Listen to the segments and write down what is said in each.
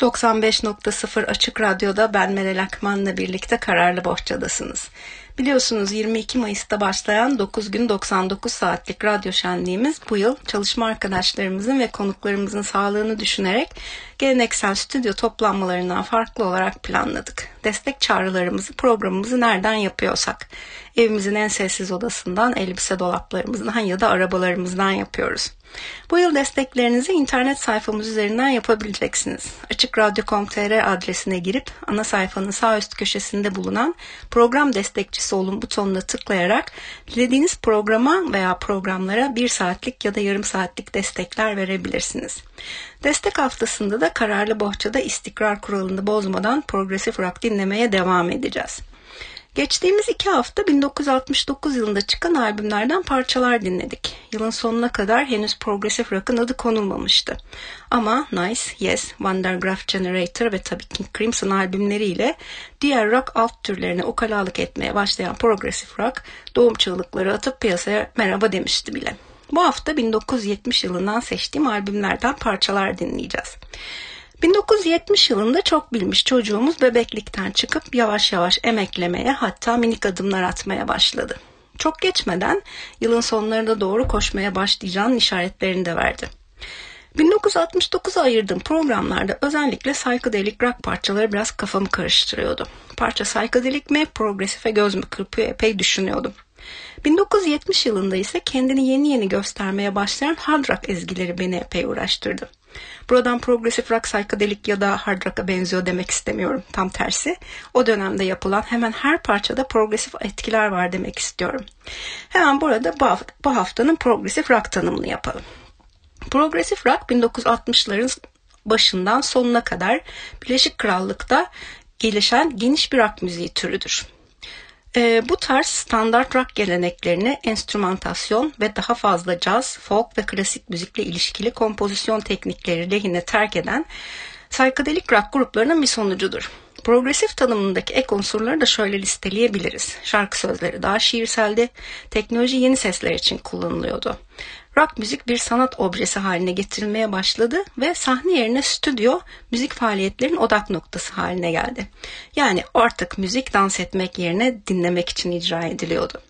...95.0 Açık Radyo'da ben Meral Akman'la birlikte Kararlı Bohçadasınız. Biliyorsunuz 22 Mayıs'ta başlayan 9 gün 99 saatlik radyo şenliğimiz bu yıl çalışma arkadaşlarımızın ve konuklarımızın sağlığını düşünerek geleneksel stüdyo toplanmalarından farklı olarak planladık. Destek çağrılarımızı programımızı nereden yapıyorsak, evimizin en sessiz odasından, elbise dolaplarımızdan ya da arabalarımızdan yapıyoruz. Bu yıl desteklerinizi internet sayfamız üzerinden yapabileceksiniz. Açıkradyo.com.tr adresine girip ana sayfanın sağ üst köşesinde bulunan program destekçisi olun butonuna tıklayarak dilediğiniz programa veya programlara bir saatlik ya da yarım saatlik destekler verebilirsiniz. Destek haftasında da Kararlı Bohçada istikrar kuralını bozmadan progresif rock dinlemeye devam edeceğiz. Geçtiğimiz iki hafta 1969 yılında çıkan albümlerden parçalar dinledik. Yılın sonuna kadar henüz Progressive Rock'ın adı konulmamıştı. Ama Nice, Yes, Vandergraaf Generator ve tabii King Crimson albümleriyle diğer rock alt türlerine ukalalık etmeye başlayan Progressive Rock doğum çığlıkları atıp piyasaya merhaba demişti bile. Bu hafta 1970 yılından seçtiğim albümlerden parçalar dinleyeceğiz. 1970 yılında çok bilmiş çocuğumuz bebeklikten çıkıp yavaş yavaş emeklemeye hatta minik adımlar atmaya başladı. Çok geçmeden yılın sonlarına doğru koşmaya başlayacağının işaretlerini de verdi. 1969'a ayırdığım programlarda özellikle psychedelic rock parçaları biraz kafamı karıştırıyordu. Parça psychedelic mi, progresife göz mü kırpıyor epey düşünüyordum. 1970 yılında ise kendini yeni yeni göstermeye başlayan hard rock ezgileri beni epey uğraştırdı. Buradan progresif rock, psychedelic ya da hard rock'a benziyor demek istemiyorum. Tam tersi. O dönemde yapılan hemen her parçada progresif etkiler var demek istiyorum. Hemen burada bu haftanın progresif rock tanımını yapalım. Progresif rock 1960'ların başından sonuna kadar Birleşik Krallık'ta gelişen geniş bir rock müziği türüdür. E, bu tarz standart rock geleneklerini enstrümantasyon ve daha fazla caz, folk ve klasik müzikle ilişkili kompozisyon teknikleri lehine terk eden psychedelic rock gruplarının bir sonucudur. Progresif tanımındaki ek unsurları da şöyle listeleyebiliriz. Şarkı sözleri daha şiirseldi, teknoloji yeni sesler için kullanılıyordu rock müzik bir sanat objesi haline getirilmeye başladı ve sahne yerine stüdyo müzik faaliyetlerin odak noktası haline geldi. Yani artık müzik dans etmek yerine dinlemek için icra ediliyordu.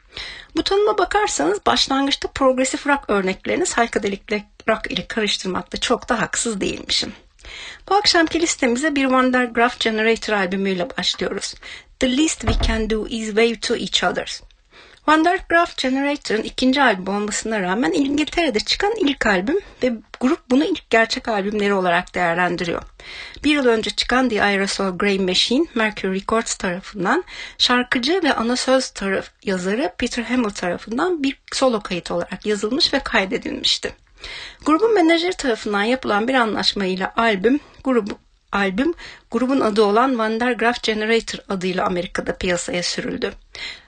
Bu tanıma bakarsanız başlangıçta progresif rock örneklerini psychedelic rock ile karıştırmakta çok da haksız değilmişim. Bu akşamki listemize bir Wondergraph Generator albümüyle başlıyoruz. The least we can do is wave to each other. Vandergraaf Generator'ın ikinci albüm olmasına rağmen İngiltere'de çıkan ilk albüm ve grup bunu ilk gerçek albümleri olarak değerlendiriyor. Bir yıl önce çıkan The Aerosol Grey Machine, Mercury Records tarafından şarkıcı ve ana söz taraf yazarı Peter Hamill tarafından bir solo kayıt olarak yazılmış ve kaydedilmişti. Grubun menajeri tarafından yapılan bir anlaşmayla albüm grubu albüm grubun adı olan Vandergraaf Generator adıyla Amerika'da piyasaya sürüldü.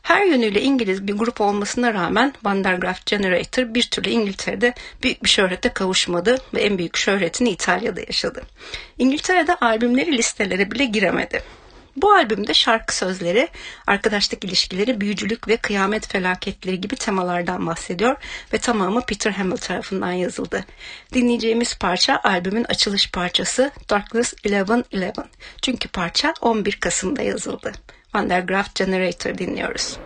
Her yönüyle İngiliz bir grup olmasına rağmen Vandergraaf Generator bir türlü İngiltere'de büyük bir şöhrete kavuşmadı ve en büyük şöhretini İtalya'da yaşadı. İngiltere'de albümleri listelere bile giremedi. Bu albümde şarkı sözleri, arkadaşlık ilişkileri, büyücülük ve kıyamet felaketleri gibi temalardan bahsediyor ve tamamı Peter Hamill tarafından yazıldı. Dinleyeceğimiz parça albümün açılış parçası Darkness 1111. Çünkü parça 11 Kasım'da yazıldı. Undergraph Generator dinliyoruz.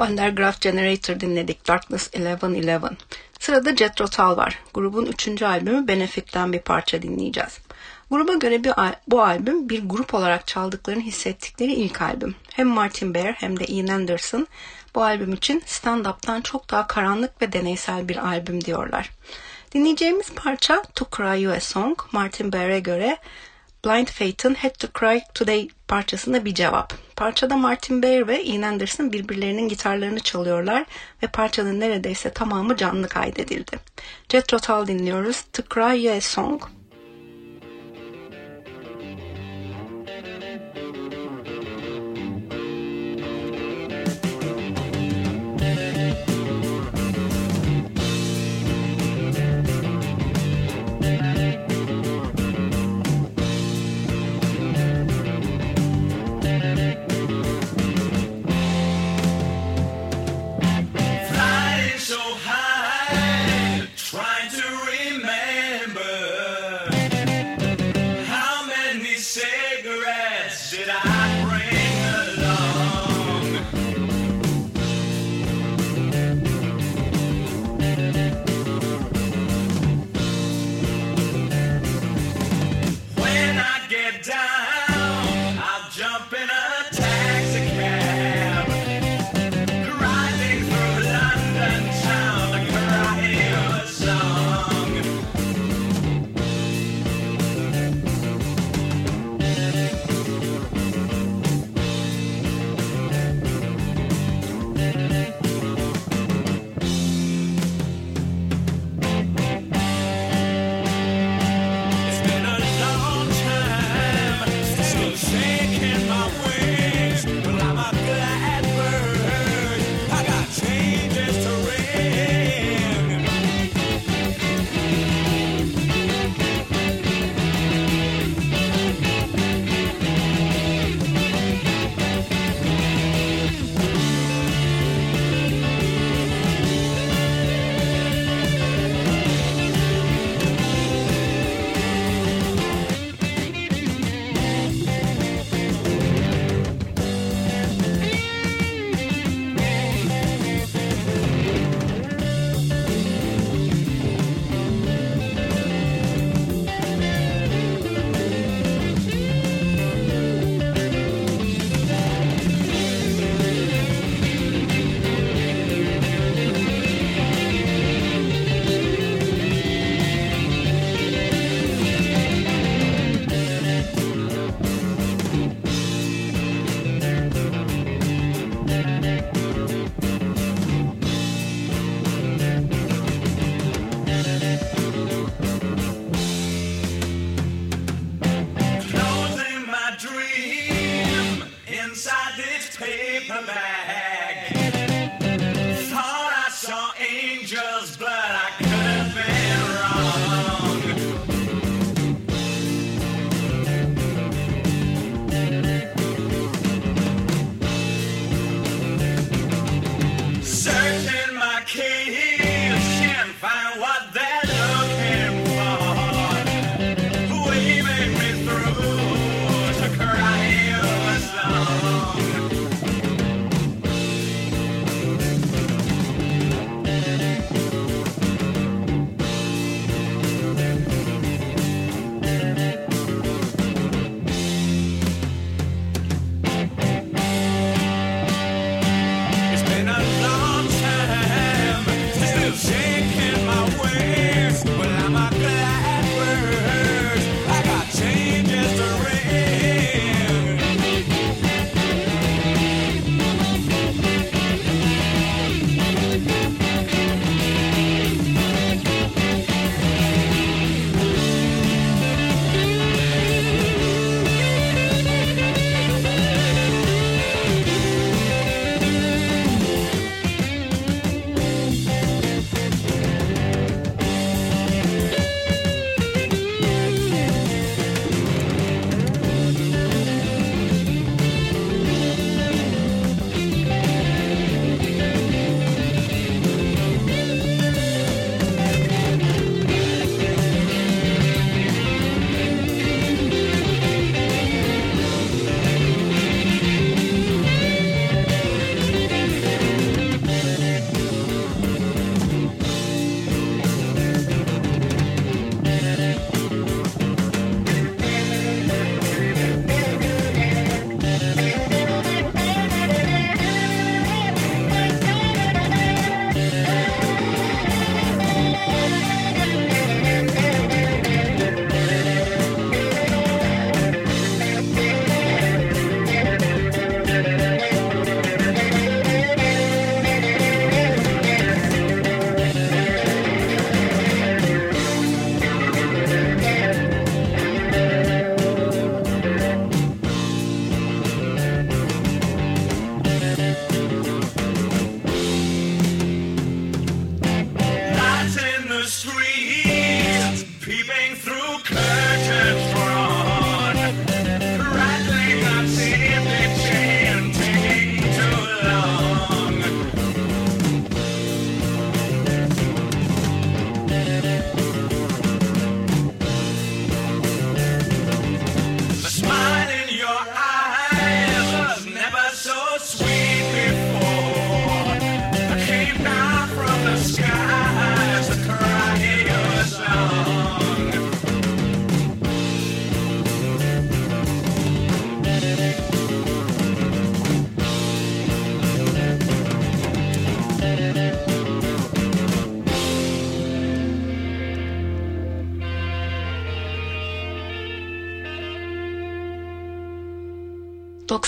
Undergraph Generator dinledik. Darkness 1111. Sırada Jethro Tull var. Grubun üçüncü albümü Benefit'ten bir parça dinleyeceğiz. Gruba göre bir, bu albüm bir grup olarak çaldıklarını hissettikleri ilk albüm. Hem Martin Bear hem de Ian Anderson bu albüm için stand-up'tan çok daha karanlık ve deneysel bir albüm diyorlar. Dinleyeceğimiz parça To Cry You A Song, Martin Bear'e göre Blind Faith'in Had To Cry Today parçasında bir cevap. Parçada Martin Bear ve Ian Anderson birbirlerinin gitarlarını çalıyorlar ve parçanın neredeyse tamamı canlı kaydedildi. Jethro Tull dinliyoruz. To Cry A Song. so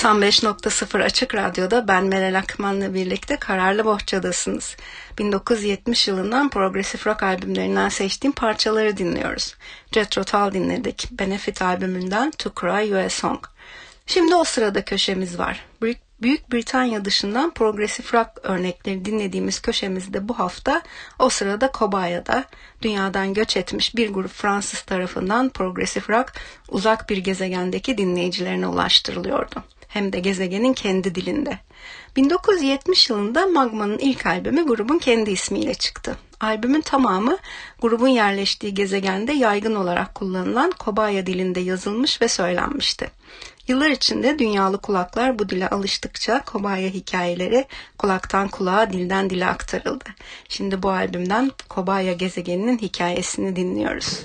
95.0 Açık Radyo'da ben Meral Akman'la birlikte Kararlı Bohçadasınız. 1970 yılından progresif rock albümlerinden seçtiğim parçaları dinliyoruz. Jethro Tull dinledik. Benefit albümünden To Cry You Song. Şimdi o sırada köşemiz var. Büyük Britanya dışından progresif rock örnekleri dinlediğimiz köşemizde bu hafta o sırada Kobaya'da dünyadan göç etmiş bir grup Fransız tarafından progresif rock uzak bir gezegendeki dinleyicilerine ulaştırılıyordu. Hem de gezegenin kendi dilinde. 1970 yılında Magma'nın ilk albümü grubun kendi ismiyle çıktı. Albümün tamamı grubun yerleştiği gezegende yaygın olarak kullanılan Kobaya dilinde yazılmış ve söylenmişti. Yıllar içinde dünyalı kulaklar bu dile alıştıkça Kobaya hikayeleri kulaktan kulağa, dilden dile aktarıldı. Şimdi bu albümden Kobaya gezegeninin hikayesini dinliyoruz.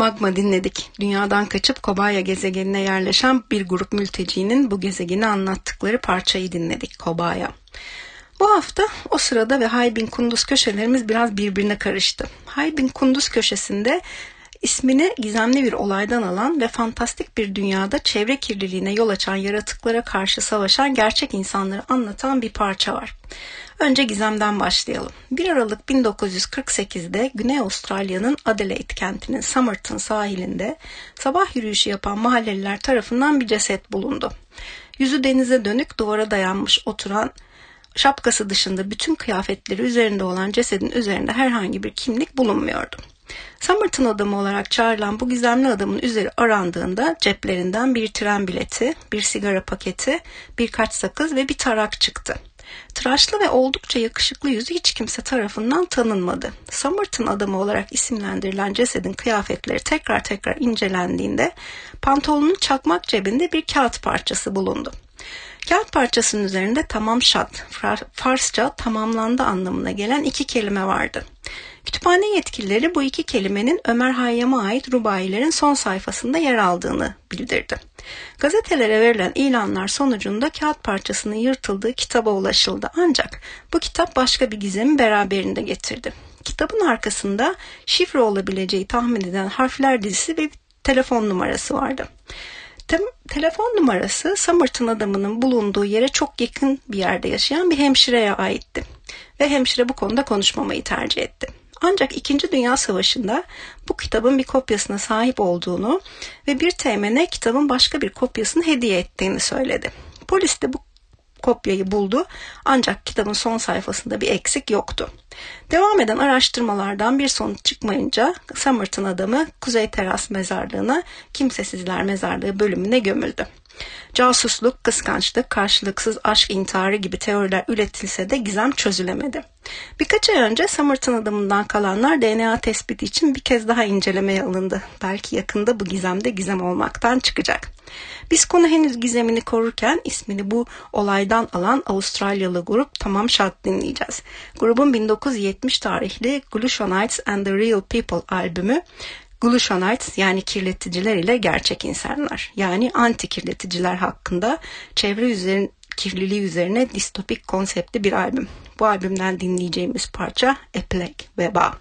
Magma dinledik. Dünyadan kaçıp Kobaya gezegenine yerleşen bir grup mültecinin bu gezegeni anlattıkları parçayı dinledik Kobaya. Bu hafta o sırada ve Haybin Kunduz köşelerimiz biraz birbirine karıştı. Haybin Kunduz köşesinde ismini gizemli bir olaydan alan ve fantastik bir dünyada çevre kirliliğine yol açan yaratıklara karşı savaşan gerçek insanları anlatan bir parça var. Önce gizemden başlayalım. 1 Aralık 1948'de Güney Avustralya'nın Adelaide kentinin Somerton sahilinde sabah yürüyüşü yapan mahalleliler tarafından bir ceset bulundu. Yüzü denize dönük duvara dayanmış oturan şapkası dışında bütün kıyafetleri üzerinde olan cesedin üzerinde herhangi bir kimlik bulunmuyordu. Somerton adamı olarak çağrılan bu gizemli adamın üzeri arandığında ceplerinden bir tren bileti, bir sigara paketi, birkaç sakız ve bir tarak çıktı. Tıraşlı ve oldukça yakışıklı yüzü hiç kimse tarafından tanınmadı. Somerton adamı olarak isimlendirilen cesedin kıyafetleri tekrar tekrar incelendiğinde pantolonun çakmak cebinde bir kağıt parçası bulundu. Kağıt parçasının üzerinde tamam şat, Farsça tamamlandı anlamına gelen iki kelime vardı. Kütüphane yetkilileri bu iki kelimenin Ömer Hayyam'a ait rubayilerin son sayfasında yer aldığını bildirdi. Gazetelere verilen ilanlar sonucunda kağıt parçasının yırtıldığı kitaba ulaşıldı ancak bu kitap başka bir gizemi beraberinde getirdi. Kitabın arkasında şifre olabileceği tahmin edilen harfler dizisi ve telefon numarası vardı. Te- telefon numarası Somerton adamının bulunduğu yere çok yakın bir yerde yaşayan bir hemşireye aitti ve hemşire bu konuda konuşmamayı tercih etti. Ancak 2. Dünya Savaşı'nda bu kitabın bir kopyasına sahip olduğunu ve bir teğmene kitabın başka bir kopyasını hediye ettiğini söyledi. Polis de bu kopyayı buldu ancak kitabın son sayfasında bir eksik yoktu. Devam eden araştırmalardan bir sonuç çıkmayınca Somerton adamı Kuzey Teras Mezarlığı'na Kimsesizler Mezarlığı bölümüne gömüldü. Casusluk, kıskançlık, karşılıksız aşk intiharı gibi teoriler üretilse de gizem çözülemedi. Birkaç ay önce Somerton adamından kalanlar DNA tespiti için bir kez daha incelemeye alındı. Belki yakında bu gizemde gizem olmaktan çıkacak. Biz konu henüz gizemini korurken ismini bu olaydan alan Avustralyalı grup Tamam Şart dinleyeceğiz. Grubun 1970 tarihli Glushonites and the Real People albümü Glushonites yani kirleticiler ile gerçek insanlar yani anti kirleticiler hakkında çevre üzerine kirliliği üzerine distopik konseptli bir albüm. Bu albümden dinleyeceğimiz parça A Plague, Veba.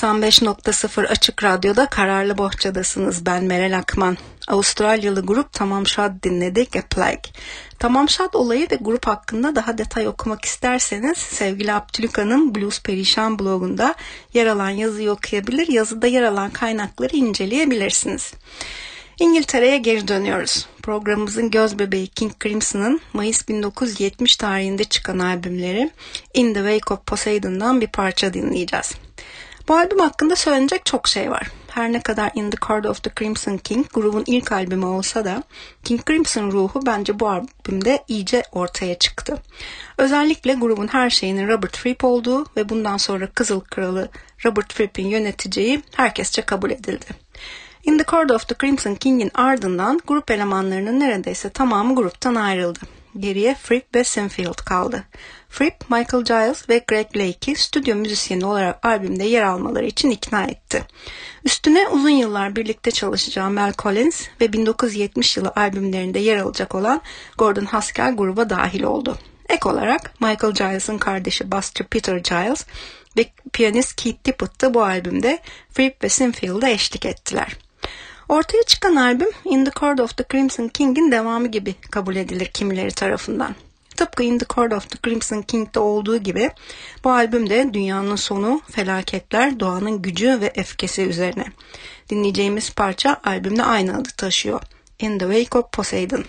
95.0 Açık Radyo'da Kararlı Bohçadasınız. Ben Meral Akman. Avustralyalı grup Tamam Şad dinledik A Plague. Tamam Şad olayı ve grup hakkında daha detay okumak isterseniz sevgili Abdülkan'ın Blues Perişan blogunda yer alan yazıyı okuyabilir, yazıda yer alan kaynakları inceleyebilirsiniz. İngiltere'ye geri dönüyoruz. Programımızın göz bebeği King Crimson'ın Mayıs 1970 tarihinde çıkan albümleri In the Wake of Poseidon'dan bir parça dinleyeceğiz. Bu albüm hakkında söylenecek çok şey var. Her ne kadar In the Court of the Crimson King grubun ilk albümü olsa da King Crimson ruhu bence bu albümde iyice ortaya çıktı. Özellikle grubun her şeyinin Robert Fripp olduğu ve bundan sonra Kızıl Kralı Robert Fripp'in yöneteceği herkesçe kabul edildi. In the Court of the Crimson King'in ardından grup elemanlarının neredeyse tamamı gruptan ayrıldı. Geriye Fripp ve Sinfield kaldı. Fripp, Michael Giles ve Greg Lake'i stüdyo müzisyeni olarak albümde yer almaları için ikna etti. Üstüne uzun yıllar birlikte çalışacağı Mel Collins ve 1970 yılı albümlerinde yer alacak olan Gordon Haskell gruba dahil oldu. Ek olarak Michael Giles'ın kardeşi Buster Peter Giles ve piyanist Keith Tippett da bu albümde Fripp ve Sinfield'a eşlik ettiler. Ortaya çıkan albüm In the Court of the Crimson King'in devamı gibi kabul edilir kimileri tarafından. Tıpkı In the Court of the Crimson King'de olduğu gibi bu albüm de dünyanın sonu, felaketler, doğanın gücü ve öfkesi üzerine. Dinleyeceğimiz parça albümde aynı adı taşıyor. In the Wake of Poseidon.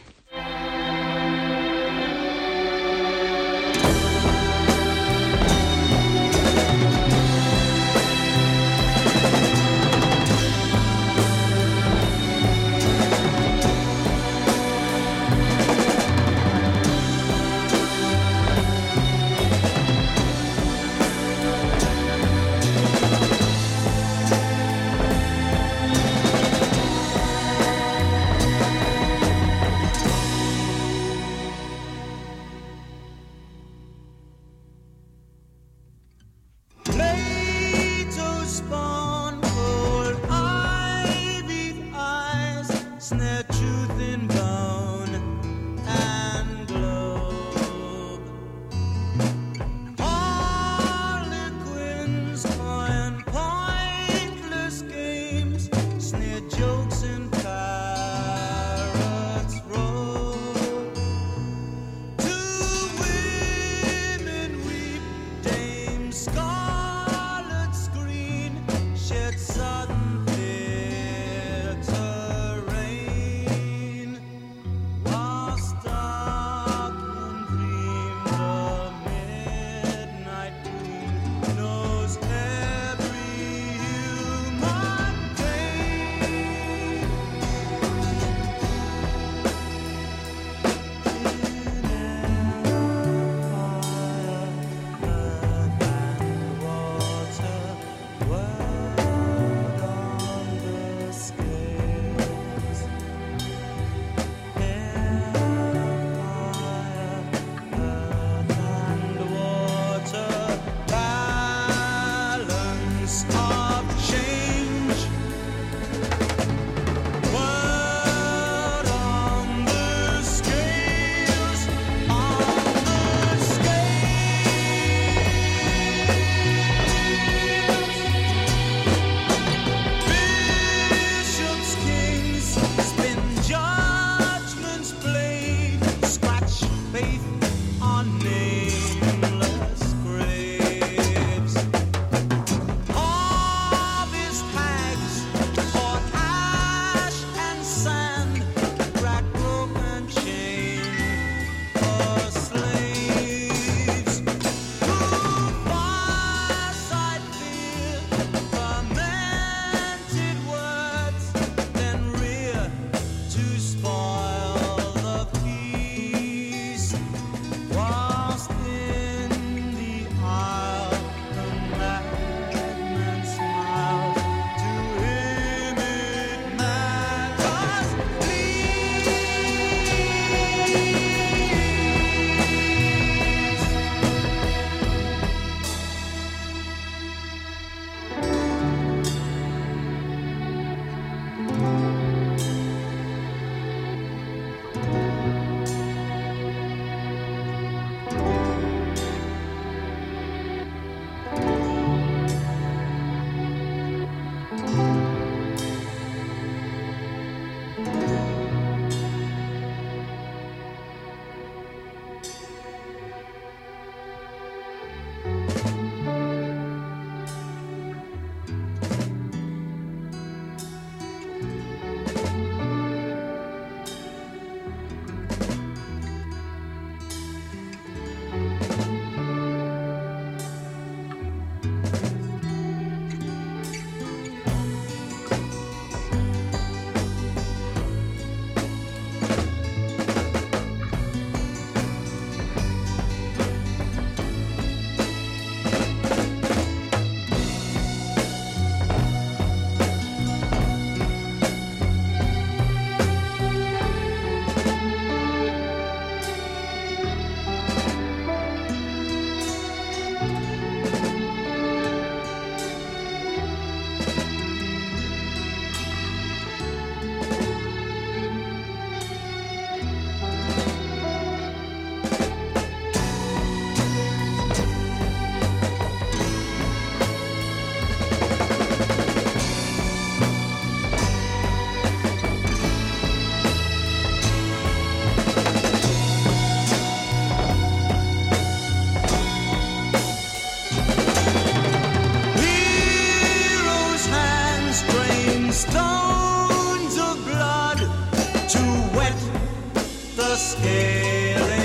sailing.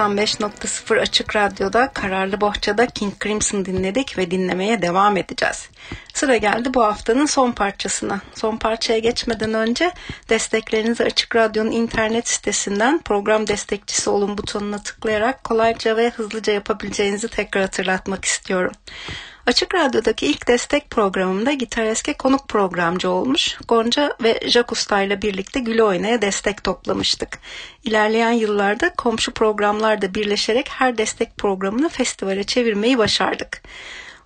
95.0 Açık Radyo'da Kararlı Bohça'da King Crimson dinledik ve dinlemeye devam edeceğiz. Sıra geldi bu haftanın son parçasına. Son parçaya geçmeden önce desteklerinizi Açık Radyo'nun internet sitesinden program destekçisi olun butonuna tıklayarak kolayca ve hızlıca yapabileceğinizi tekrar hatırlatmak istiyorum. Açık Radyo'daki ilk destek programımda Gitar Eski konuk programcı olmuş. Gonca ve Jack Usta ile birlikte Gülü Oyna'ya destek toplamıştık. İlerleyen yıllarda komşu programlarda birleşerek her destek programını festivale çevirmeyi başardık.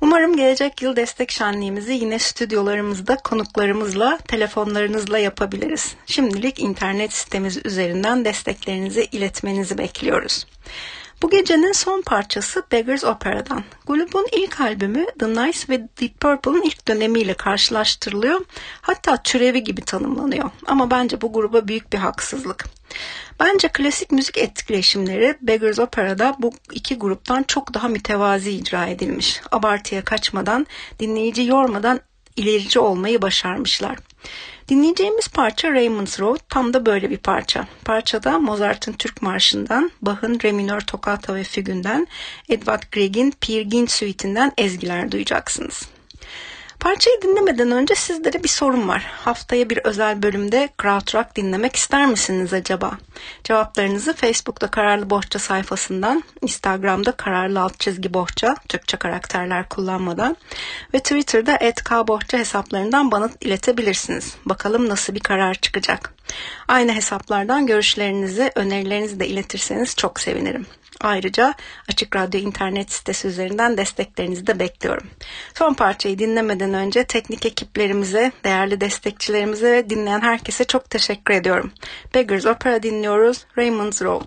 Umarım gelecek yıl destek şenliğimizi yine stüdyolarımızda konuklarımızla, telefonlarınızla yapabiliriz. Şimdilik internet sitemiz üzerinden desteklerinizi iletmenizi bekliyoruz. Bu gecenin son parçası Beggars Opera'dan. Grubun ilk albümü The Nice ve Deep Purple'ın ilk dönemiyle karşılaştırılıyor. Hatta türevi gibi tanımlanıyor. Ama bence bu gruba büyük bir haksızlık. Bence klasik müzik etkileşimleri Beggars Opera'da bu iki gruptan çok daha mütevazi icra edilmiş. Abartıya kaçmadan, dinleyici yormadan ilerici olmayı başarmışlar. Dinleyeceğimiz parça Raymond's Road tam da böyle bir parça. Parçada Mozart'ın Türk Marşı'ndan, Bach'ın Re minör Toccata ve Fügünden, Edvard Grieg'in Peer Gynt Suite'inden ezgiler duyacaksınız. Parçayı dinlemeden önce sizlere bir sorum var. Haftaya bir özel bölümde Krautrock dinlemek ister misiniz acaba? Cevaplarınızı Facebook'ta Kararlı Bohça sayfasından, Instagram'da Kararlı Alt Çizgi Bohça, Türkçe karakterler kullanmadan ve Twitter'da @kbohça hesaplarından bana iletebilirsiniz. Bakalım nasıl bir karar çıkacak. Aynı hesaplardan görüşlerinizi, önerilerinizi de iletirseniz çok sevinirim. Ayrıca Açık Radyo internet sitesi üzerinden desteklerinizi de bekliyorum. Son parçayı dinlemeden önce teknik ekiplerimize, değerli destekçilerimize ve dinleyen herkese çok teşekkür ediyorum. Beggars Opera dinliyoruz, Raymond's Road.